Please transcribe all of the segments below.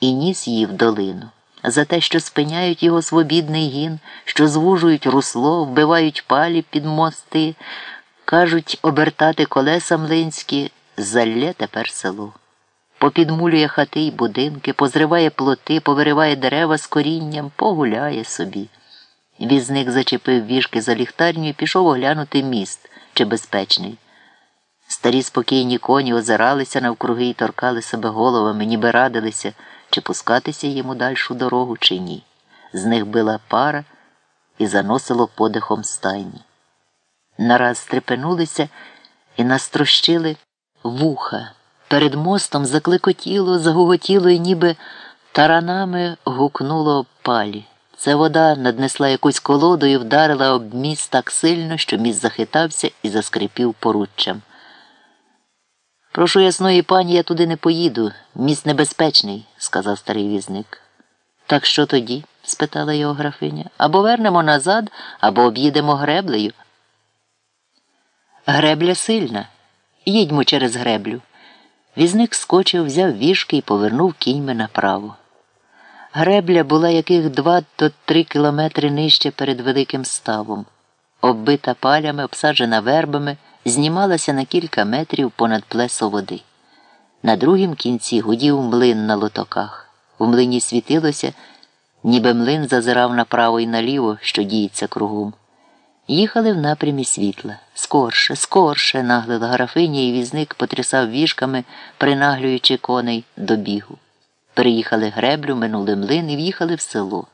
і ніс її в долину. За те, що спиняють його свобідний гін, що звужують русло, вбивають палі під мости, кажуть, обертати колеса млинські, залє тепер село. Попідмулює хати й будинки, позриває плоти, повириває дерева з корінням, погуляє собі. Візник зачепив віжки за ліхтарню і пішов оглянути міст чи безпечний. Старі спокійні коні озиралися навкруги і торкали себе головами, ніби радилися, чи пускатися їм у дальшу дорогу, чи ні. З них била пара і заносило подихом стайні. Нараз стрепенулися і настрощили вуха. Перед мостом закликотіло, загуготіло і ніби таранами гукнуло палі. Це вода наднесла якусь колоду і вдарила об міст так сильно, що міст захитався і заскрипів поруччям. Прошу ясної пані, я туди не поїду. Міст небезпечний, сказав старий візник. Так що тоді? спитала його графиня. Або вернемо назад, або об'їдемо греблею. Гребля сильна. Їдьмо через греблю. Візник скочив, взяв вішки і повернув кіньми направо. Гребля була яких два до три кілометри нижче перед великим ставом, оббита палями, обсаджена вербами, знімалася на кілька метрів понад плесо води. На другім кінці гудів млин на лотоках. У млині світилося, ніби млин зазирав направо і наліво, що діється кругом. Їхали в напрямі світла. Скорше, скорше, наглила графиня, і візник потрясав віжками, принаглюючи коней до бігу. Переїхали греблю, минули млин і в'їхали в село.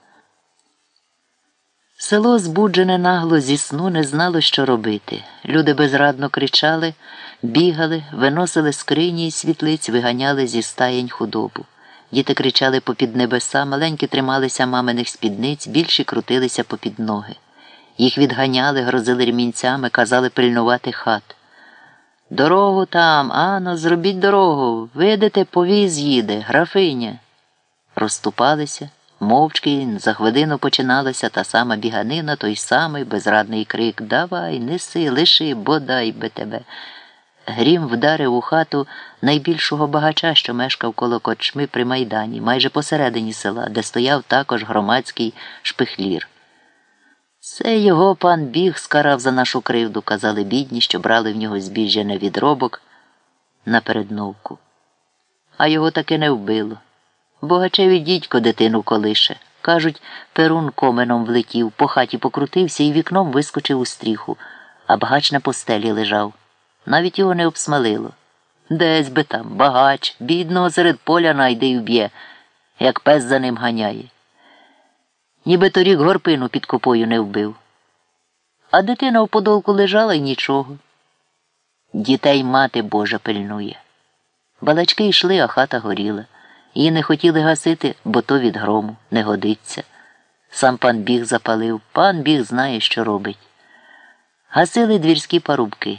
Село, збуджене нагло зі сну, не знало, що робити. Люди безрадно кричали, бігали, виносили скрині й світлиць, виганяли зі стаєнь худобу. Діти кричали попід небеса, маленькі трималися маминих спідниць, більші крутилися попід ноги. Їх відганяли, грозили ремінцями, казали пильнувати хат. Дорогу там, ано, зробіть дорогу, видите, повіз їде, графиня. Розступалися, мовчки, за хвилину починалася та сама біганина, той самий безрадний крик Давай, неси, лиши, бодай би тебе. Грім вдарив у хату найбільшого багача, що мешкав коло кочми при майдані, майже посередині села, де стояв також громадський шпихлір. Це його пан біг скарав за нашу кривду, казали бідні, що брали в нього збіжжя на відробок на передновку. А його таки не вбило. Богачеві дідько дитину колише. Кажуть, перун коменом влетів, по хаті покрутився і вікном вискочив у стріху, а багач на постелі лежав. Навіть його не обсмалило. Десь би там, багач, бідного серед поля найде й вб'є, як пес за ним ганяє ніби торік горпину під копою не вбив. А дитина в подолку лежала й нічого. Дітей мати Божа пильнує. Балачки йшли, а хата горіла. Її не хотіли гасити, бо то від грому не годиться. Сам пан біг запалив, пан біг знає, що робить. Гасили двірські парубки.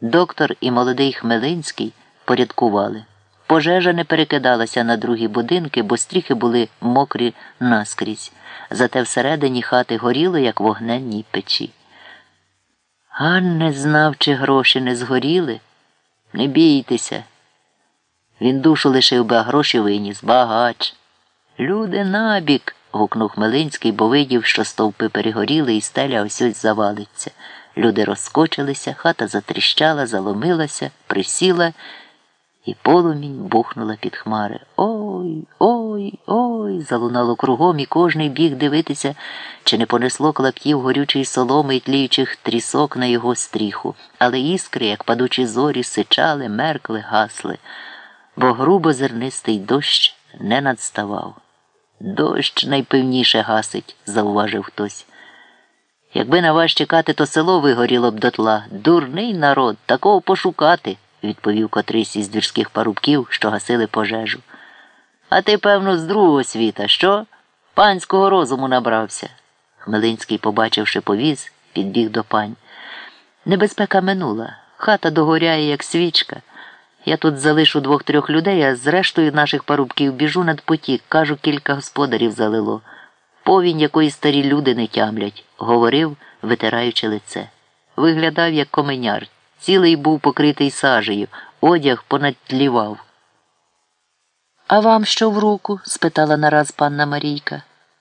Доктор і молодий Хмелинський порядкували. Пожежа не перекидалася на другі будинки, бо стріхи були мокрі наскрізь зате всередині хати горіло, як вогненній печі. Ган не знав, чи гроші не згоріли. Не бійтеся. Він душу лишив би, а гроші виніс, багач. Люди набік. гукнув Хмелинський, бо видів, що стовпи перегоріли і стеля ось ось завалиться. Люди розскочилися, хата затріщала, заломилася, присіла і полумінь бухнула під хмари. Ой, ой, ой. залунало кругом, і кожний біг дивитися, чи не понесло клаптів горючої соломи й тліючих трісок на його стріху, але іскри, як падучі зорі, сичали, меркли, гасли, бо грубо зернистий дощ не надставав. Дощ найпевніше гасить, зауважив хтось. Якби на вас чекати, то село вигоріло б дотла. Дурний народ, такого пошукати відповів котрийсь із двірських парубків, що гасили пожежу. А ти, певно, з другого світа, що? Панського розуму набрався. Хмелинський, побачивши повіз, підбіг до пань. Небезпека минула. Хата догоряє, як свічка. Я тут залишу двох-трьох людей, а зрештою наших парубків біжу над потік, кажу, кілька господарів залило. Повінь якої старі люди не тямлять, говорив, витираючи лице. Виглядав, як коменяр цілий був покритий сажею, одяг понадтлівав. А вам що в руку? спитала нараз панна Марійка.